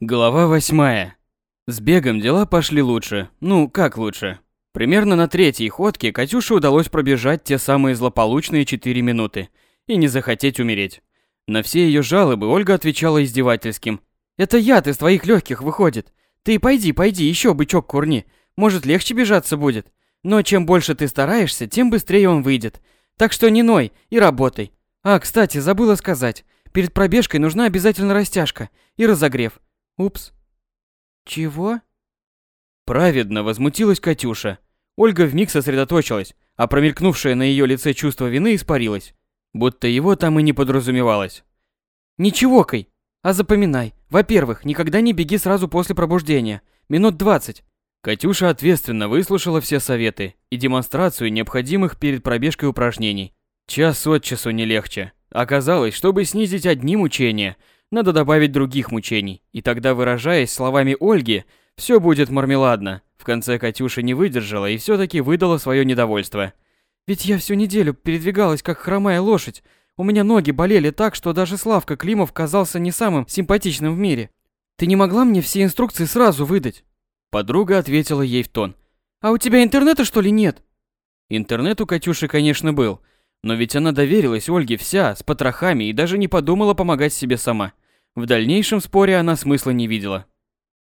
Глава восьмая. С бегом дела пошли лучше. Ну, как лучше? Примерно на третьей ходке Катюше удалось пробежать те самые злополучные четыре минуты и не захотеть умереть. На все ее жалобы Ольга отвечала издевательским. «Это яд из твоих легких выходит. Ты пойди, пойди, еще бычок курни. Может, легче бежаться будет. Но чем больше ты стараешься, тем быстрее он выйдет. Так что не ной и работай. А, кстати, забыла сказать. Перед пробежкой нужна обязательно растяжка и разогрев. Упс. Чего? Праведно возмутилась Катюша. Ольга вмиг сосредоточилась, а промелькнувшее на ее лице чувство вины испарилось, будто его там и не подразумевалось. Ничего, Кай, а запоминай. Во-первых, никогда не беги сразу после пробуждения. Минут двадцать. Катюша ответственно выслушала все советы и демонстрацию необходимых перед пробежкой упражнений. Час от часу не легче. Оказалось, чтобы снизить одни мучения, надо добавить других мучений, и тогда, выражаясь словами Ольги, все будет мармеладно. В конце Катюша не выдержала и все-таки выдала свое недовольство. «Ведь я всю неделю передвигалась, как хромая лошадь. У меня ноги болели так, что даже Славка Климов казался не самым симпатичным в мире. Ты не могла мне все инструкции сразу выдать?» Подруга ответила ей в тон. «А у тебя интернета, что ли, нет?» Интернет у Катюши, конечно, был, но ведь она доверилась Ольге вся, с потрохами, и даже не подумала помогать себе сама. В дальнейшем споре она смысла не видела.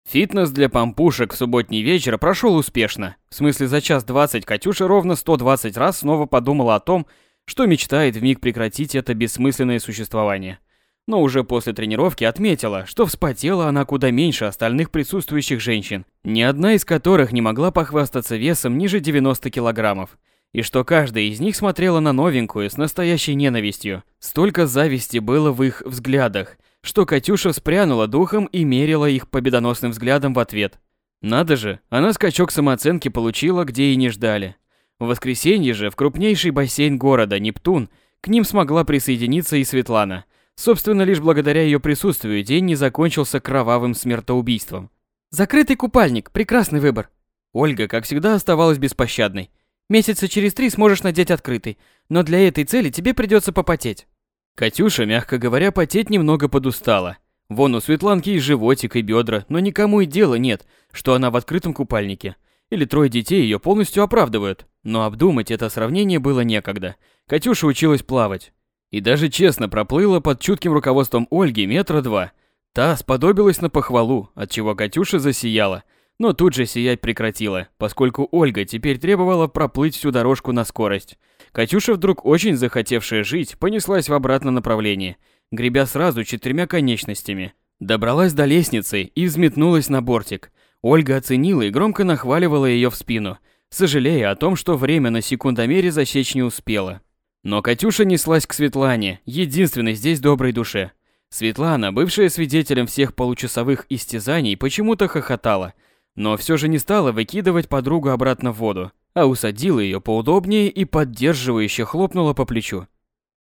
Фитнес для пампушек в субботний вечер прошел успешно. В смысле, за час двадцать Катюша ровно 120 раз снова подумала о том, что мечтает вмиг прекратить это бессмысленное существование. Но уже после тренировки отметила, что вспотела она куда меньше остальных присутствующих женщин, ни одна из которых не могла похвастаться весом ниже 90 килограммов и что каждая из них смотрела на новенькую с настоящей ненавистью. Столько зависти было в их взглядах, что Катюша спрянула духом и мерила их победоносным взглядом в ответ. Надо же, она скачок самооценки получила, где и не ждали. В воскресенье же в крупнейший бассейн города Нептун к ним смогла присоединиться и Светлана. Собственно, лишь благодаря ее присутствию день не закончился кровавым смертоубийством. Закрытый купальник прекрасный выбор. Ольга, как всегда, оставалась беспощадной. Месяца через три сможешь надеть открытый, но для этой цели тебе придется попотеть. Катюша, мягко говоря, потеть немного подустала. Вон у Светланки и животик, и бедра, но никому и дела нет, что она в открытом купальнике. Или трое детей ее полностью оправдывают. Но обдумать это сравнение было некогда. Катюша училась плавать. И даже честно проплыла под чутким руководством Ольги метра два. Та сподобилась на похвалу, от чего Катюша засияла – но тут же сиять прекратила, поскольку Ольга теперь требовала проплыть всю дорожку на скорость. Катюша, вдруг очень захотевшая жить, понеслась в обратном направлении, гребя сразу четырьмя конечностями. Добралась до лестницы и взметнулась на бортик. Ольга оценила и громко нахваливала ее в спину, сожалея о том, что время на секундомере засечь не успела. Но Катюша неслась к Светлане, единственной здесь доброй душе. Светлана, бывшая свидетелем всех получасовых истязаний, почему-то хохотала – но все же не стала выкидывать подругу обратно в воду, а усадила ее поудобнее и поддерживающе хлопнула по плечу.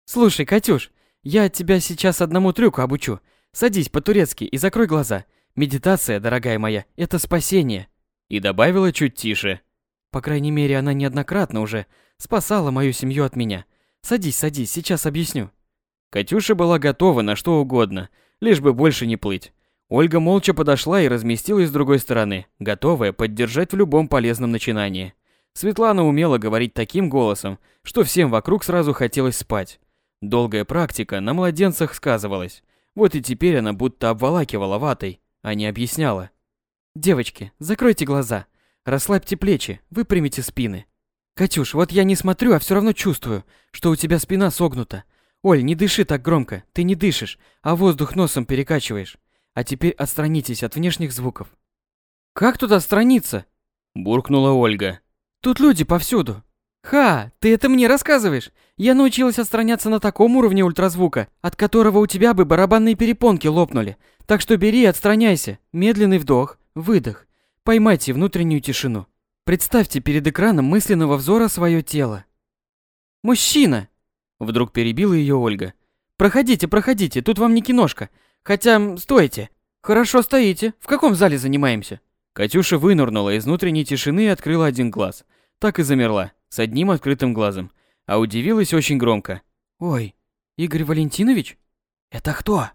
«Слушай, Катюш, я тебя сейчас одному трюку обучу. Садись по-турецки и закрой глаза. Медитация, дорогая моя, это спасение». И добавила чуть тише. «По крайней мере, она неоднократно уже спасала мою семью от меня. Садись, садись, сейчас объясню». Катюша была готова на что угодно, лишь бы больше не плыть. Ольга молча подошла и разместилась с другой стороны, готовая поддержать в любом полезном начинании. Светлана умела говорить таким голосом, что всем вокруг сразу хотелось спать. Долгая практика на младенцах сказывалась. Вот и теперь она будто обволакивала ватой, а не объясняла. «Девочки, закройте глаза, расслабьте плечи, выпрямите спины. Катюш, вот я не смотрю, а все равно чувствую, что у тебя спина согнута. Оль, не дыши так громко, ты не дышишь, а воздух носом перекачиваешь. А теперь отстранитесь от внешних звуков. Как тут отстраниться? буркнула Ольга. Тут люди повсюду. Ха, ты это мне рассказываешь? Я научилась отстраняться на таком уровне ультразвука, от которого у тебя бы барабанные перепонки лопнули. Так что бери и отстраняйся. Медленный вдох, выдох. Поймайте внутреннюю тишину. Представьте перед экраном мысленного взора свое тело. Мужчина! Вдруг перебила ее Ольга. Проходите, проходите, тут вам не киношка. Хотя, стойте. Хорошо стоите. В каком зале занимаемся? Катюша вынырнула из внутренней тишины и открыла один глаз. Так и замерла, с одним открытым глазом. А удивилась очень громко. Ой, Игорь Валентинович? Это кто?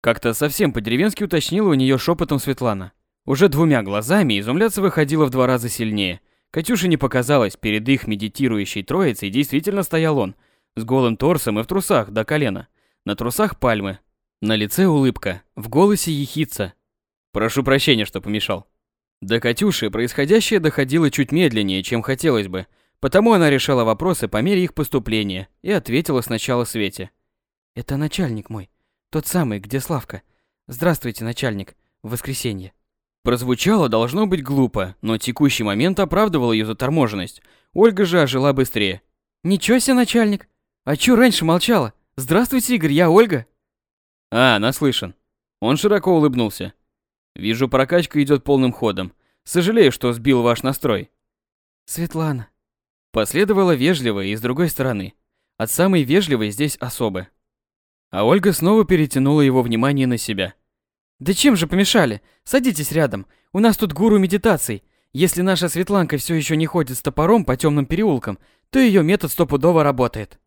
Как-то совсем по-деревенски уточнила у нее шепотом Светлана. Уже двумя глазами изумляться выходило в два раза сильнее. Катюше не показалось, перед их медитирующей троицей действительно стоял он, с голым торсом и в трусах до колена. На трусах пальмы. На лице улыбка, в голосе ехидца. Прошу прощения, что помешал. До Катюши происходящее доходило чуть медленнее, чем хотелось бы, потому она решала вопросы по мере их поступления и ответила сначала Свете. «Это начальник мой, тот самый, где Славка. Здравствуйте, начальник, в воскресенье». Прозвучало должно быть глупо, но текущий момент оправдывал ее заторможенность. Ольга же ожила быстрее. «Ничего себе, начальник! А чё раньше молчала? Здравствуйте, Игорь, я Ольга!» «А, наслышан». Он широко улыбнулся. «Вижу, прокачка идет полным ходом. Сожалею, что сбил ваш настрой». «Светлана». Последовало вежливо и с другой стороны. От самой вежливой здесь особо. А Ольга снова перетянула его внимание на себя. «Да чем же помешали? Садитесь рядом. У нас тут гуру медитаций. Если наша Светланка все еще не ходит с топором по темным переулкам, то ее метод стопудово работает».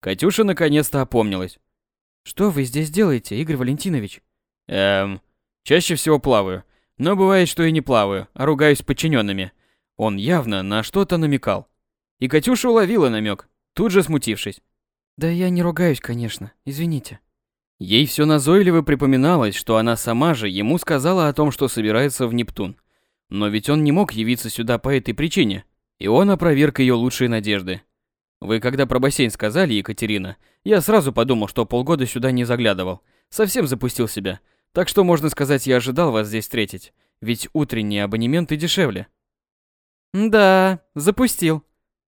Катюша наконец-то опомнилась. «Что вы здесь делаете, Игорь Валентинович?» «Эм, чаще всего плаваю. Но бывает, что и не плаваю, а ругаюсь с подчиненными. Он явно на что-то намекал. И Катюша уловила намек, тут же смутившись. «Да я не ругаюсь, конечно, извините». Ей все назойливо припоминалось, что она сама же ему сказала о том, что собирается в Нептун. Но ведь он не мог явиться сюда по этой причине, и он опроверг ее лучшие надежды. Вы когда про бассейн сказали, Екатерина, я сразу подумал, что полгода сюда не заглядывал. Совсем запустил себя. Так что, можно сказать, я ожидал вас здесь встретить. Ведь утренние абонементы дешевле. Да, запустил.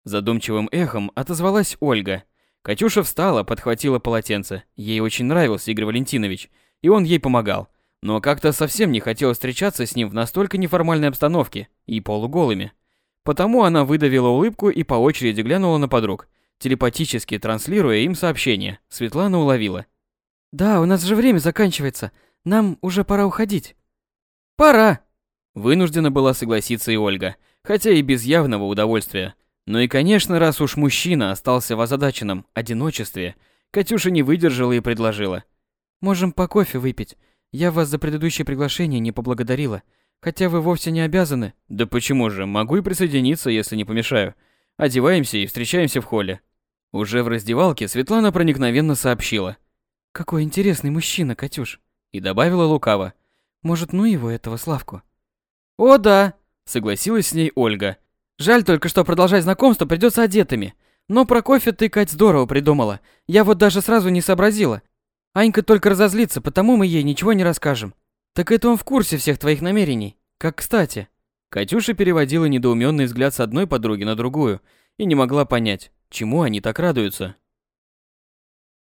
Задумчивым эхом отозвалась Ольга. Катюша встала, подхватила полотенце. Ей очень нравился Игорь Валентинович, и он ей помогал. Но как-то совсем не хотелось встречаться с ним в настолько неформальной обстановке и полуголыми. Потому она выдавила улыбку и по очереди глянула на подруг, телепатически транслируя им сообщение. Светлана уловила. «Да, у нас же время заканчивается. Нам уже пора уходить». «Пора!» Вынуждена была согласиться и Ольга, хотя и без явного удовольствия. Ну и, конечно, раз уж мужчина остался в озадаченном одиночестве, Катюша не выдержала и предложила. «Можем по кофе выпить. Я вас за предыдущее приглашение не поблагодарила. Хотя вы вовсе не обязаны. Да почему же? Могу и присоединиться, если не помешаю. Одеваемся и встречаемся в холле. Уже в раздевалке Светлана проникновенно сообщила. Какой интересный мужчина, Катюш. И добавила лукаво. Может, ну его, этого Славку? О, да, согласилась с ней Ольга. Жаль только, что продолжать знакомство придется одетыми. Но про кофе ты, Кать, здорово придумала. Я вот даже сразу не сообразила. Анька только разозлится, потому мы ей ничего не расскажем. Так это он в курсе всех твоих намерений. Как кстати. Катюша переводила недоуменный взгляд с одной подруги на другую и не могла понять, чему они так радуются.